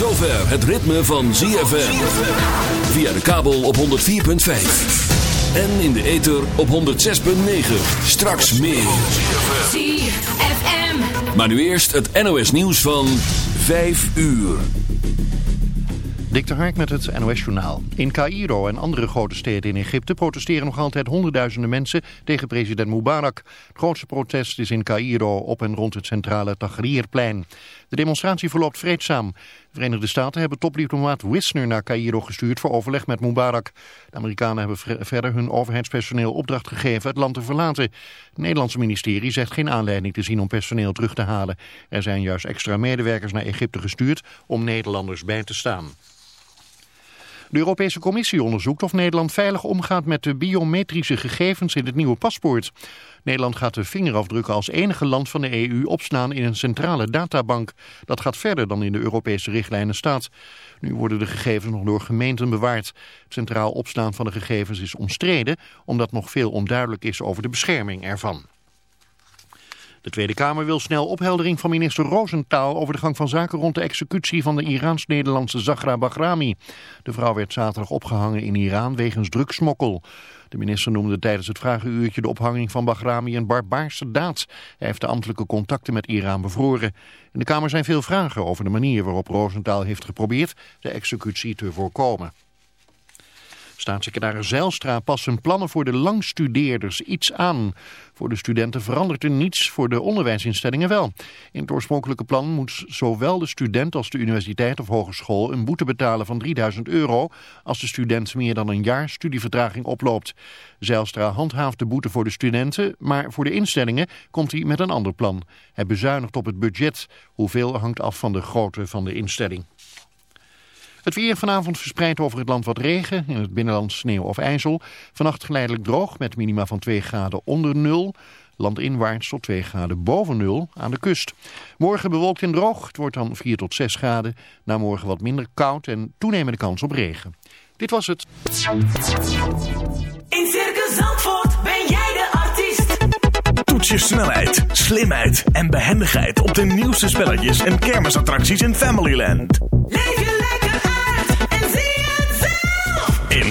zover het ritme van ZFM. Via de kabel op 104.5. En in de ether op 106.9. Straks meer. ZFM. Maar nu eerst het NOS nieuws van 5 uur. Dik de Hark met het NOS-journaal. In Cairo en andere grote steden in Egypte protesteren nog altijd honderdduizenden mensen tegen president Mubarak. Het grootste protest is in Cairo op en rond het centrale Tahrirplein. De demonstratie verloopt vreedzaam. De Verenigde Staten hebben topdiplomaat Wisner naar Cairo gestuurd voor overleg met Mubarak. De Amerikanen hebben verder hun overheidspersoneel opdracht gegeven het land te verlaten. Het Nederlandse ministerie zegt geen aanleiding te zien om personeel terug te halen. Er zijn juist extra medewerkers naar Egypte gestuurd om Nederlanders bij te staan. De Europese Commissie onderzoekt of Nederland veilig omgaat met de biometrische gegevens in het nieuwe paspoort. Nederland gaat de vingerafdrukken als enige land van de EU opslaan in een centrale databank. Dat gaat verder dan in de Europese richtlijnen staat. Nu worden de gegevens nog door gemeenten bewaard. Het centraal opslaan van de gegevens is omstreden omdat nog veel onduidelijk is over de bescherming ervan. De Tweede Kamer wil snel opheldering van minister Rosenthal over de gang van zaken rond de executie van de Iraans-Nederlandse Zahra Bahrami. De vrouw werd zaterdag opgehangen in Iran wegens drugsmokkel. De minister noemde tijdens het vragenuurtje de ophanging van Bahrami een barbaarse daad. Hij heeft de ambtelijke contacten met Iran bevroren. In de Kamer zijn veel vragen over de manier waarop Rosenthal heeft geprobeerd de executie te voorkomen. Staatssecretaris Zijlstra past zijn plannen voor de langstudeerders iets aan. Voor de studenten verandert er niets, voor de onderwijsinstellingen wel. In het oorspronkelijke plan moet zowel de student als de universiteit of hogeschool een boete betalen van 3000 euro als de student meer dan een jaar studievertraging oploopt. Zijlstra handhaaft de boete voor de studenten, maar voor de instellingen komt hij met een ander plan. Hij bezuinigt op het budget. Hoeveel hangt af van de grootte van de instelling. Het weer vanavond verspreidt over het land wat regen. In het binnenland sneeuw of ijzel. Vannacht geleidelijk droog met minima van 2 graden onder nul. Landinwaarts tot 2 graden boven nul aan de kust. Morgen bewolkt en droog. Het wordt dan 4 tot 6 graden. Na morgen wat minder koud en toenemende kans op regen. Dit was het. In Circus Zandvoort ben jij de artiest. Toets je snelheid, slimheid en behendigheid op de nieuwste spelletjes en kermisattracties in Familyland. Leef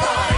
Star.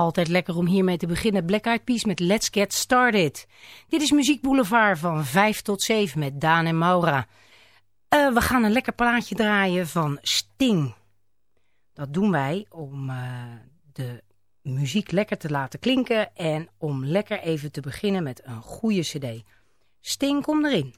Altijd lekker om hiermee te beginnen. Black Eyed met Let's Get Started. Dit is Muziek Boulevard van 5 tot 7 met Daan en Maura. Eh, we gaan een lekker plaatje draaien van Sting. Dat doen wij om eh, de muziek lekker te laten klinken... en om lekker even te beginnen met een goede cd. Sting, kom erin.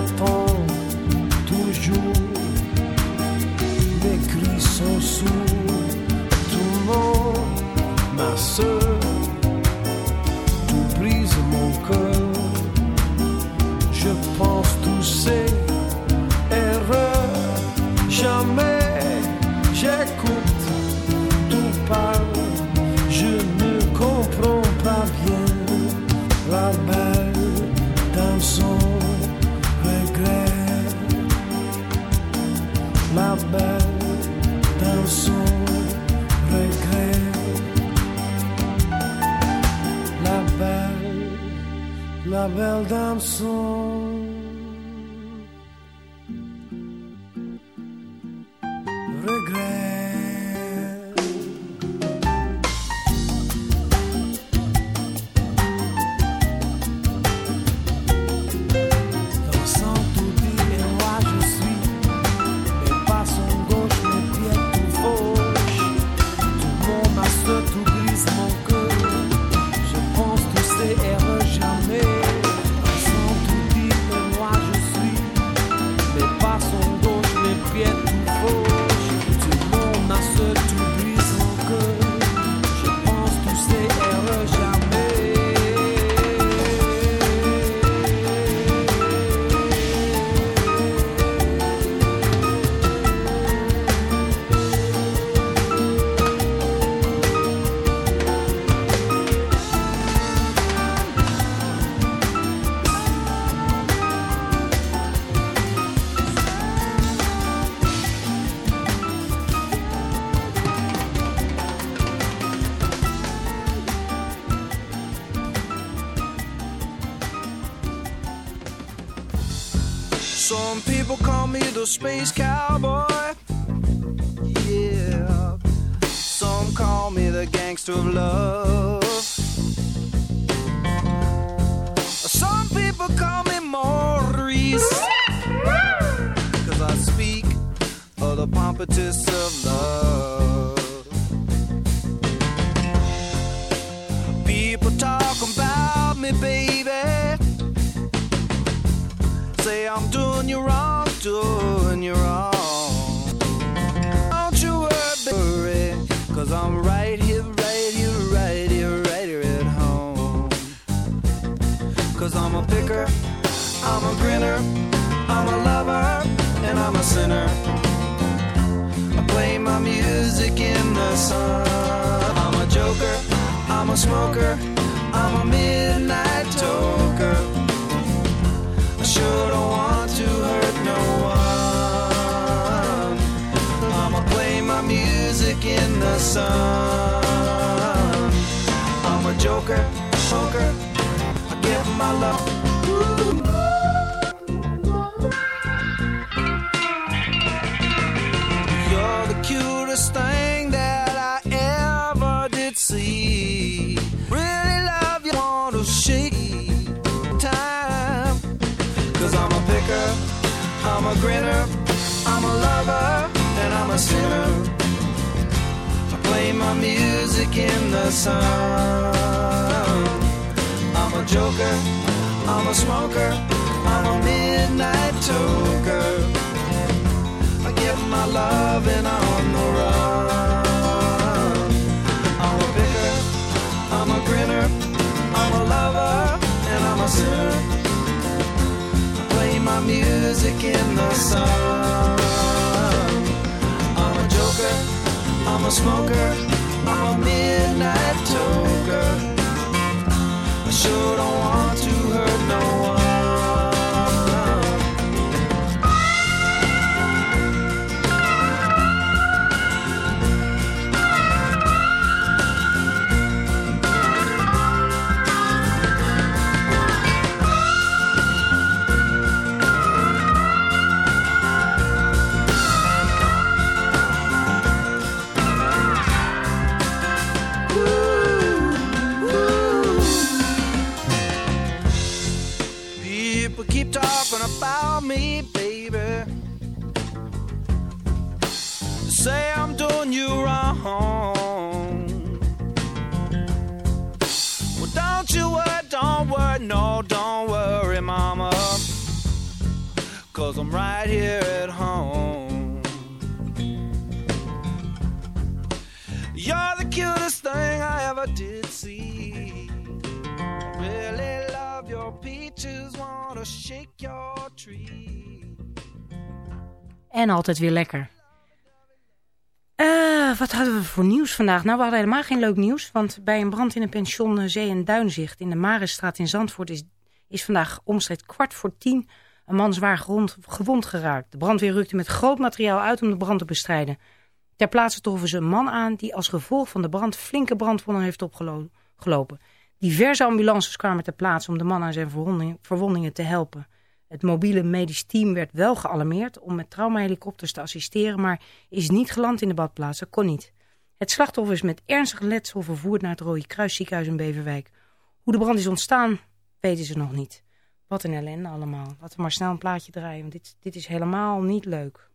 J'attends toujours, mes cris sont sourds, tout le monde, ma soeur Isabel Damson Some people call me the space cowboy. Yeah. Some call me the gangster of love. Some people call me Maurice. Cause I speak of the pompatus of love. People talk about me, baby. Say I'm doing you wrong, doing you wrong. Don't you worry, cause I'm right here, right here, right here, right here at home. Cause I'm a picker, I'm a grinner, I'm a lover, and I'm a sinner. I play my music in the sun. I'm a joker, I'm a smoker, I'm a midnight toker. In the sun. I'm a joker, smoker, I give my love. Sinner. I play my music in the sun. I'm a joker, I'm a smoker, I'm a midnight toker. I give my love and on the run. I'm a picker, I'm a grinner, I'm a lover, and I'm a sinner. I play my music in the sun. I'm a I'm a smoker, I'm a midnight toker. I sure don't want to Cause I'm right here at home. You're the cutest thing I ever did see. Really love your peaches, wanna shake your tree. En altijd weer lekker. Eh, wat hadden we voor nieuws vandaag? Nou, we hadden helemaal geen leuk nieuws. Want bij een brand in een pension Zee- en Duinzicht in de Marenstraat in Zandvoort... is, is vandaag omstreeks kwart voor tien een man zwaar gewond, geraakt. De brandweer rukte met groot materiaal uit om de brand te bestrijden. Ter plaatse troffen ze een man aan die als gevolg van de brand flinke brandwonden heeft opgelopen. Diverse ambulances kwamen ter plaatse om de man aan zijn verwondingen, te helpen. Het mobiele medisch team werd wel gealarmeerd om met traumahelikopters te assisteren, maar is niet geland in de badplaats. Kon niet. Het slachtoffer is met ernstig letsel vervoerd naar het Rode Kruis ziekenhuis in Beverwijk. Hoe de brand is ontstaan, weten ze nog niet. Wat een ellende allemaal. Laten we maar snel een plaatje draaien, want dit, dit is helemaal niet leuk.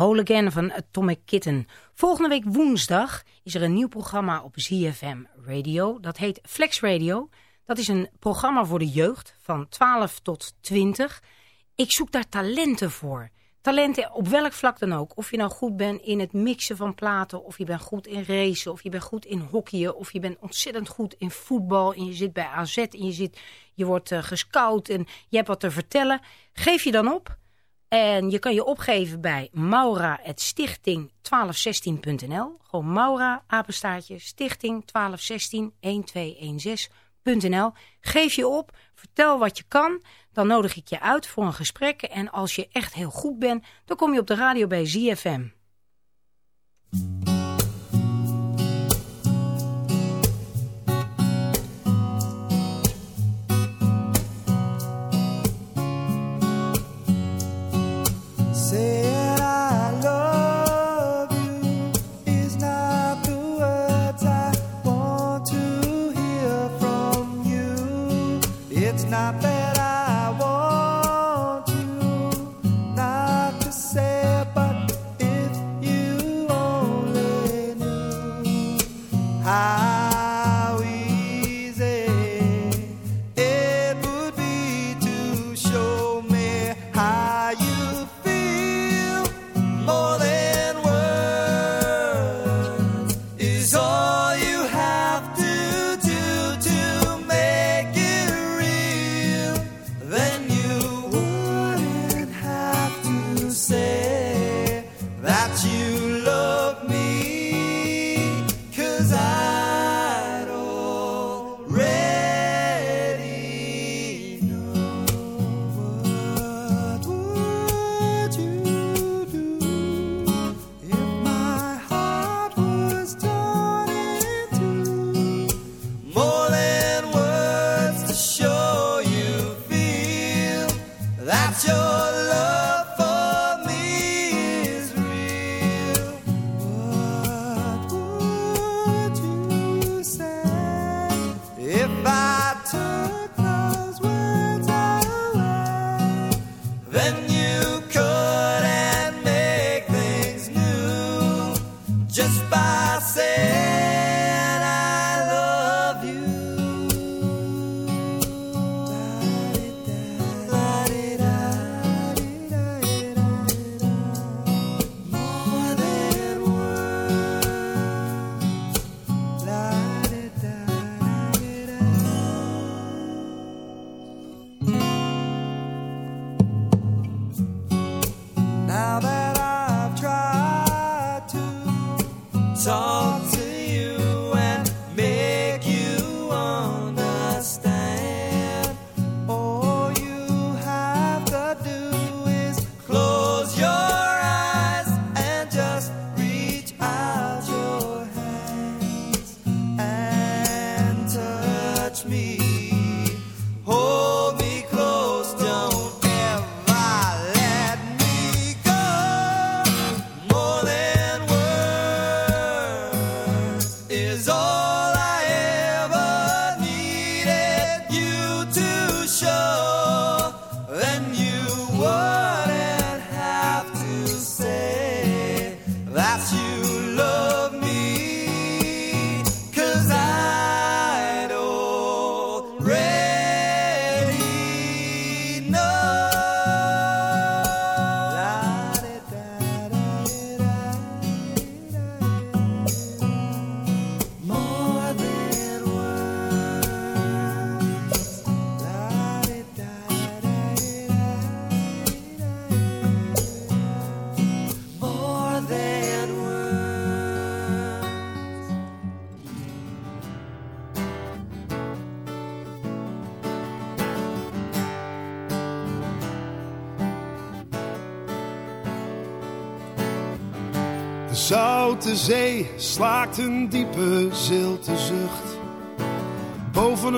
Holigan van Atomic Kitten. Volgende week woensdag is er een nieuw programma op ZFM Radio. Dat heet Flex Radio. Dat is een programma voor de jeugd van 12 tot 20. Ik zoek daar talenten voor. Talenten op welk vlak dan ook. Of je nou goed bent in het mixen van platen. Of je bent goed in racen. Of je bent goed in hockeyen. Of je bent ontzettend goed in voetbal. En je zit bij AZ. En je, zit, je wordt eh, gescout. En je hebt wat te vertellen. Geef je dan op. En je kan je opgeven bij maura.stichting1216.nl. Gewoon Maura, apenstaartje, stichting 1216-1216.nl. Geef je op, vertel wat je kan. Dan nodig ik je uit voor een gesprek. En als je echt heel goed bent, dan kom je op de radio bij ZFM.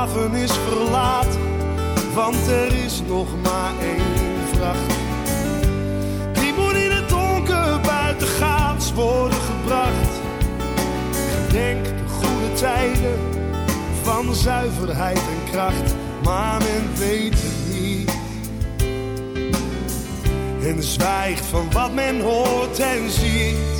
haven is verlaten, want er is nog maar één vracht. Die moet in het donker buitengaats worden gebracht. Gedenk de goede tijden van zuiverheid en kracht, maar men weet het niet. En zwijgt van wat men hoort en ziet.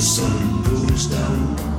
the sun goes down.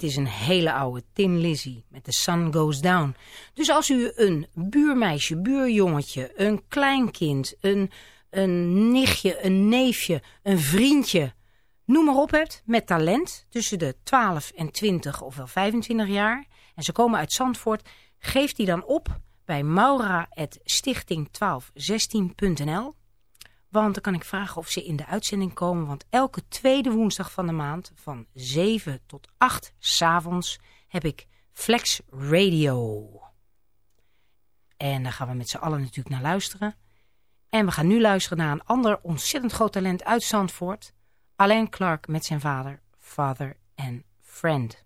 dit is een hele oude Tin Lizzy met The Sun Goes Down. Dus als u een buurmeisje, buurjongetje, een kleinkind, een, een nichtje, een neefje, een vriendje, noem maar op hebt, met talent tussen de 12 en 20 of wel 25 jaar, en ze komen uit Zandvoort, geef die dan op bij maura.stichting1216.nl want dan kan ik vragen of ze in de uitzending komen. Want elke tweede woensdag van de maand van 7 tot 8 s'avonds heb ik Flex Radio. En daar gaan we met z'n allen natuurlijk naar luisteren. En we gaan nu luisteren naar een ander ontzettend groot talent uit Zandvoort. Alain Clark met zijn vader, Father and Friend.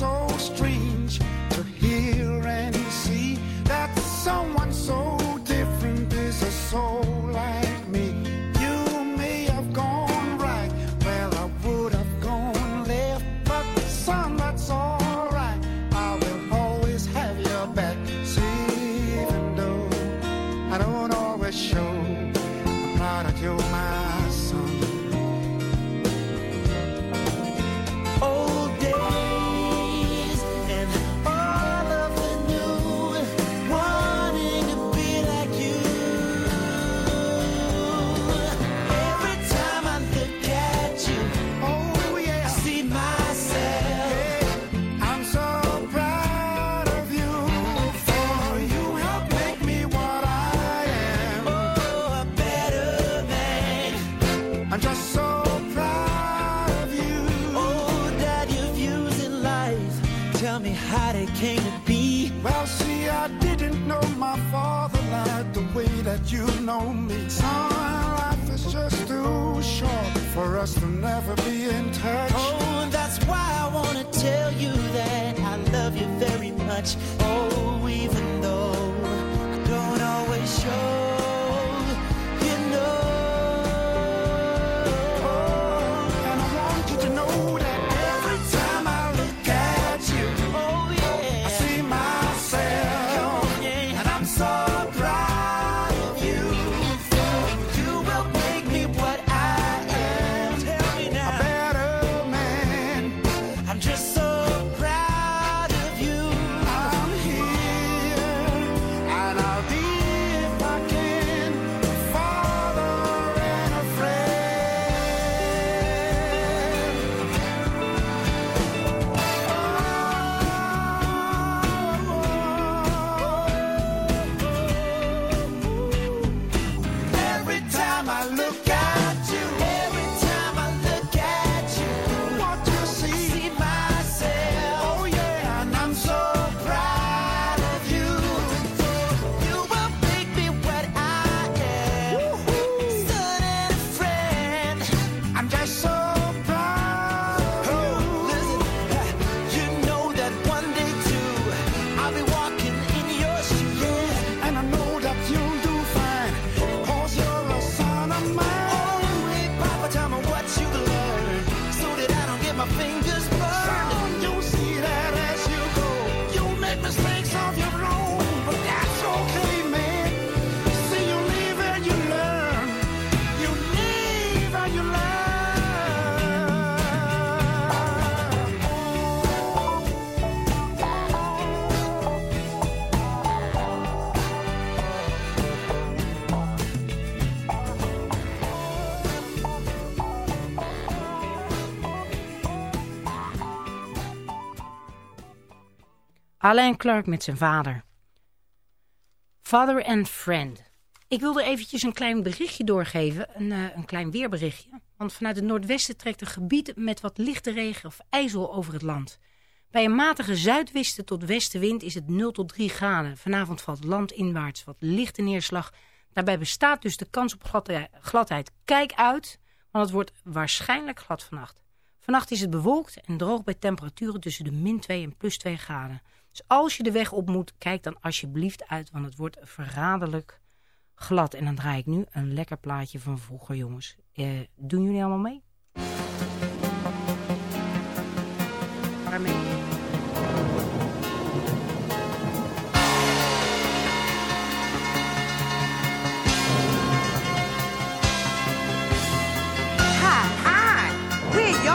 So strange never be in touch. Oh, that's why I wanna tell you that I love you very much. Alain Clark met zijn vader. Father and Friend. Ik wilde eventjes een klein berichtje doorgeven, een, eh, een klein weerberichtje. Want vanuit het noordwesten trekt een gebied met wat lichte regen of ijzel over het land. Bij een matige zuidwesten tot westenwind is het 0 tot 3 graden. Vanavond valt landinwaarts wat lichte neerslag. Daarbij bestaat dus de kans op gladheid. Kijk uit, want het wordt waarschijnlijk glad vannacht. Vannacht is het bewolkt en droog bij temperaturen tussen de min 2 en plus 2 graden. Dus als je de weg op moet, kijk dan alsjeblieft uit, want het wordt verraderlijk glad. En dan draai ik nu een lekker plaatje van vroeger, jongens. Eh, doen jullie allemaal mee? Waarmee?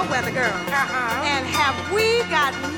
Weather girl. Uh -huh. And have we got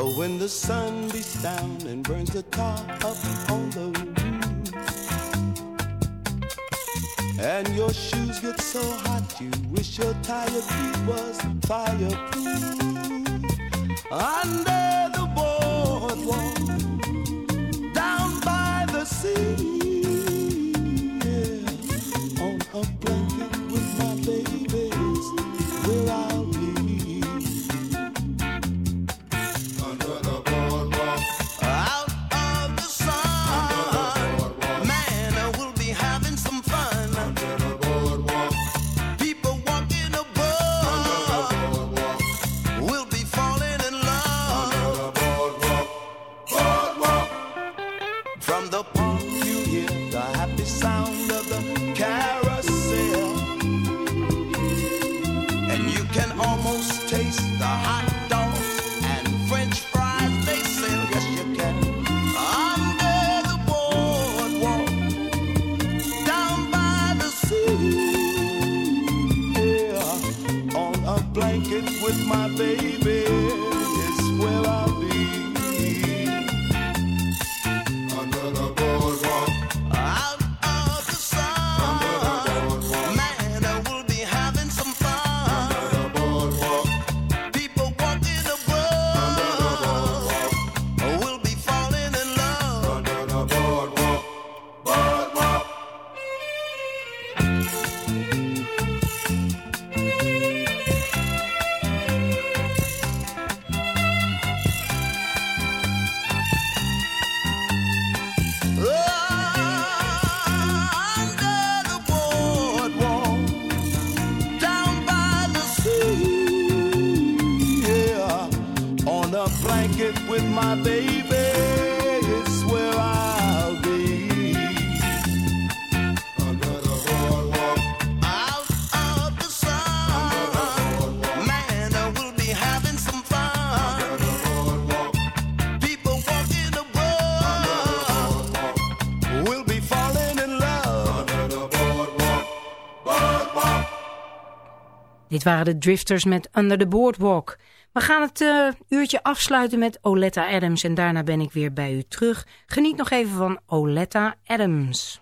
Oh, when the sun beats down and burns the top up on the roof, and your shoes get so hot you wish your tired feet was fireproof. Under Dit waren de Drifters met Under the Boardwalk. We gaan het eh, uurtje afsluiten met Oletta Adams en daarna ben ik weer bij u terug. Geniet nog even van Oletta Adams.